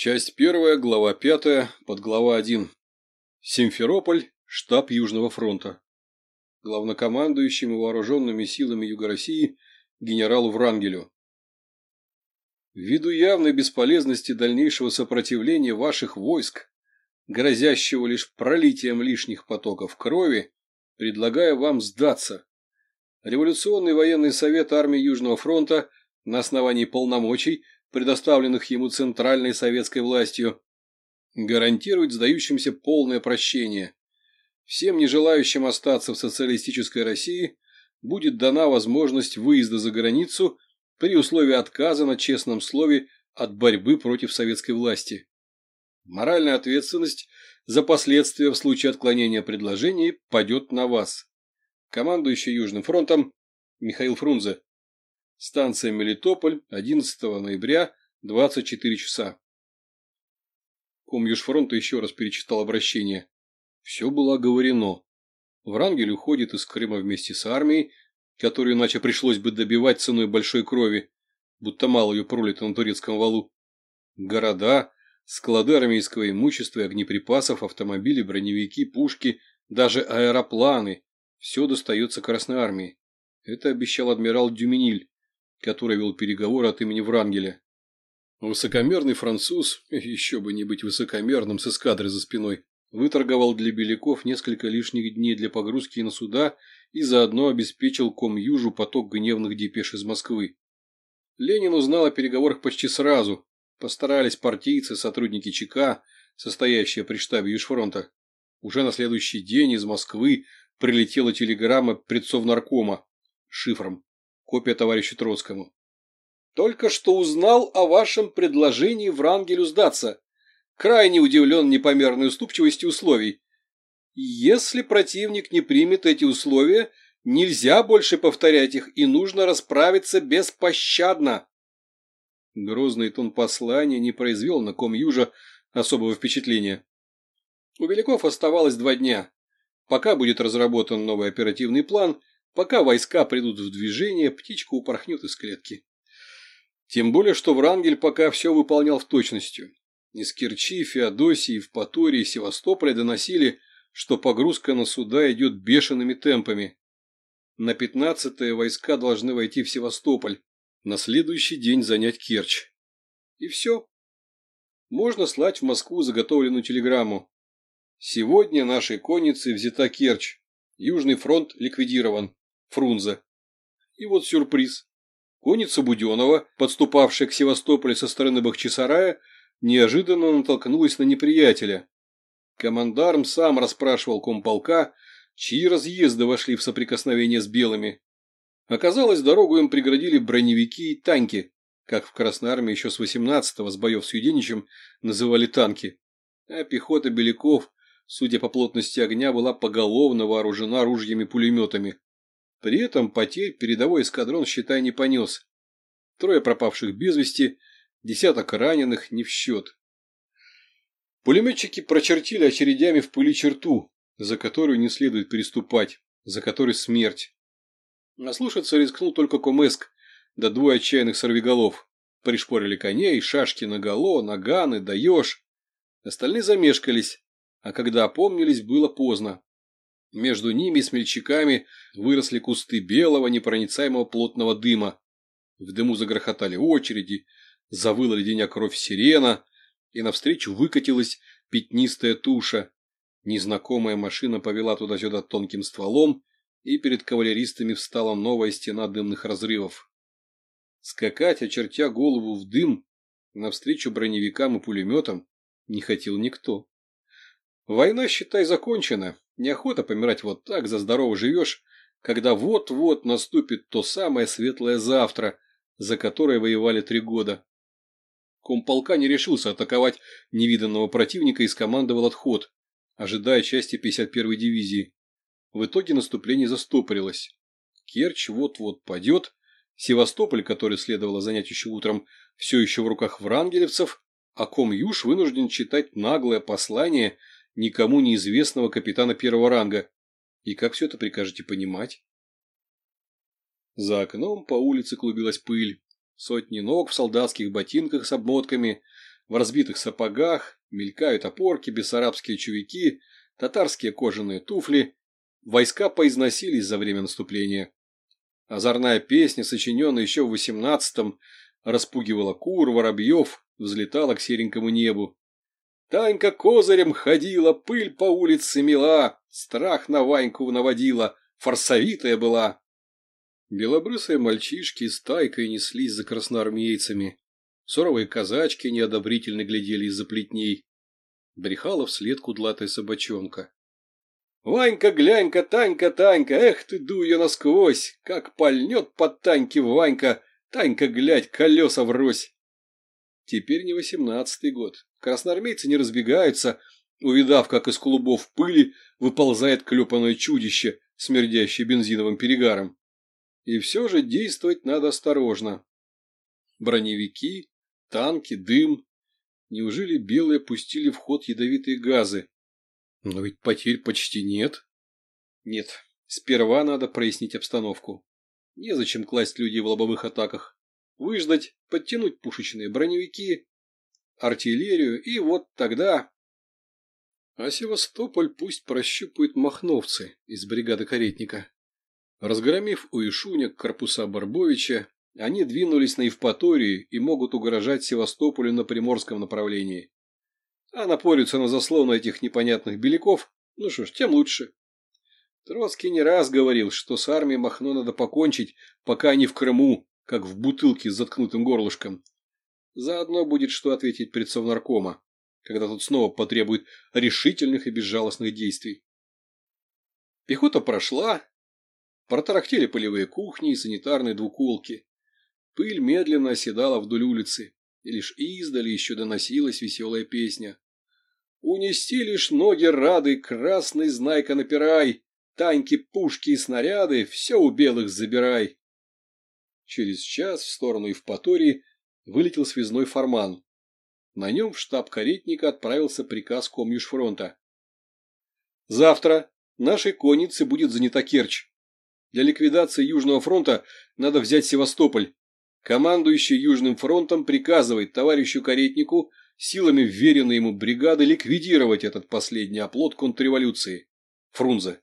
Часть первая, глава пятая, подглава один. Симферополь, штаб Южного фронта. Главнокомандующим вооруженными силами Юга России генералу Врангелю. Ввиду явной бесполезности дальнейшего сопротивления ваших войск, грозящего лишь пролитием лишних потоков крови, предлагаю вам сдаться. Революционный военный совет армии Южного фронта на основании полномочий – предоставленных ему центральной советской властью, гарантирует сдающимся полное прощение. Всем не желающим остаться в социалистической России будет дана возможность выезда за границу при условии отказа на честном слове от борьбы против советской власти. Моральная ответственность за последствия в случае отклонения предложений падет на вас. Командующий Южным фронтом Михаил Фрунзе. Станция Мелитополь, 11 ноября, 24 часа. Ком Южфронта еще раз перечитал обращение. Все было оговорено. Врангель уходит из Крыма вместе с армией, которую иначе пришлось бы добивать ценой большой крови, будто мало ее пролито на турецком валу. Города, склады армейского имущества и огнеприпасов, автомобили, броневики, пушки, даже аэропланы – все достается Красной армии. Это обещал адмирал Дюминиль который вел переговоры от имени Врангеля. Высокомерный француз, еще бы не быть высокомерным с эскадрой за спиной, выторговал для беляков несколько лишних дней для погрузки на суда и заодно обеспечил Ком-Южу поток гневных депеш из Москвы. Ленин узнал о переговорах почти сразу. Постарались партийцы, сотрудники ЧК, состоящие при штабе Южфронта. Уже на следующий день из Москвы прилетела телеграмма предсовнаркома шифром. Копия товарищу Троцкому. Только что узнал о вашем предложении Врангелю сдаться. Крайне удивлен непомерной уступчивостью условий. Если противник не примет эти условия, нельзя больше повторять их, и нужно расправиться беспощадно. Грозный тон послания не произвел на ком Южа особого впечатления. У Беляков оставалось два дня. Пока будет разработан новый оперативный план, Пока войска придут в движение, птичка упорхнет из клетки. Тем более, что Врангель пока все выполнял в точности. Из Керчи, Феодосии, Евпатории, Севастополя доносили, что погрузка на суда идет бешеными темпами. На 15-е войска должны войти в Севастополь, на следующий день занять Керчь. И все. Можно слать в Москву заготовленную телеграмму. Сегодня нашей коннице взята Керчь. Южный фронт ликвидирован. Фрунзе. И вот сюрприз. Конница Буденова, подступавшая к Севастополю со стороны Бахчисарая, неожиданно натолкнулась на неприятеля. Командарм сам расспрашивал комполка, чьи разъезды вошли в соприкосновение с белыми. Оказалось, дорогу им преградили броневики и танки, как в Красной Армии еще с 18-го с боев с Юденичем называли танки. А пехота Беляков, судя по плотности огня, была поголовно вооружена ружьями-пулеметами. При этом потерь передовой эскадрон, считай, не понес. Трое пропавших без вести, десяток раненых не в счет. Пулеметчики прочертили очередями в пыли черту, за которую не следует переступать, за которой смерть. Наслушаться рискнул только Комеск, да двое отчаянных сорвиголов. Пришпорили коней, шашки наголо, наганы, даешь. Остальные замешкались, а когда опомнились, было поздно. Между ними и смельчаками выросли кусты белого непроницаемого плотного дыма. В дыму загрохотали очереди, завыла леденя кровь сирена, и навстречу выкатилась пятнистая туша. Незнакомая машина повела туда-сюда тонким стволом, и перед кавалеристами встала новая стена дымных разрывов. Скакать, очертя голову в дым, навстречу броневикам и пулеметам, не хотел никто. Война, считай, закончена, Неохота помирать вот так, за здорово живешь, когда вот-вот наступит то самое светлое завтра, за которое воевали три года. Комполка не решился атаковать невиданного противника и скомандовал отход, ожидая части 51-й дивизии. В итоге наступление застопорилось. Керчь вот-вот падет, Севастополь, который следовало занять еще утром, все еще в руках врангелевцев, а Ком-Юж вынужден читать наглое послание – никому неизвестного капитана первого ранга. И как все это прикажете понимать? За окном по улице клубилась пыль. Сотни ног в солдатских ботинках с обмотками в разбитых сапогах, мелькают опорки, бессарабские чувики, татарские кожаные туфли. Войска поизносились за время наступления. Озорная песня, сочиненная еще в восемнадцатом, распугивала кур, воробьев, взлетала к серенькому небу. Танька козырем ходила, пыль по улице мела, страх на Ваньку наводила, форсовитая была. Белобрысые мальчишки с тайкой неслись за красноармейцами. Суровые казачки неодобрительно глядели из-за плетней. Брехала вслед кудлатая собачонка. «Ванька, глянь-ка, Танька, Танька, эх ты, дуя насквозь, как пальнет под Таньки Ванька, Танька, глядь, колеса врозь!» Теперь не восемнадцатый год. Красноармейцы не разбегаются, увидав, как из клубов пыли выползает клепанное чудище, смердящее бензиновым перегаром. И все же действовать надо осторожно. Броневики, танки, дым. Неужели белые пустили в ход ядовитые газы? Но ведь потерь почти нет. Нет, сперва надо прояснить обстановку. Незачем класть людей в лобовых атаках. Выждать, подтянуть пушечные броневики, артиллерию, и вот тогда... А Севастополь пусть прощупают махновцы из бригады Каретника. Разгромив у Ишуня корпуса Барбовича, они двинулись на Евпаторию и могут угрожать Севастополю на приморском направлении. А напорются на заслону этих непонятных беляков, ну что ж, тем лучше. Троцкий не раз говорил, что с армией Махно надо покончить, пока они в Крыму, как в бутылке с заткнутым горлышком. Заодно будет что ответить пред Совнаркома, когда тот снова потребует решительных и безжалостных действий. Пехота прошла, протарахтели полевые кухни и санитарные двуколки. Пыль медленно оседала вдоль улицы, и лишь издали еще доносилась веселая песня. «Унести лишь ноги рады, красный знайка напирай, танки, пушки и снаряды, все у белых забирай». Через час в сторону Евпатории вылетел связной форман. На нем в штаб каретника отправился приказ Комьюшфронта. «Завтра нашей коннице будет занята Керчь. Для ликвидации Южного фронта надо взять Севастополь. Командующий Южным фронтом приказывает товарищу Каретнику силами вверенной ему бригады ликвидировать этот последний оплот контрреволюции. Фрунзе.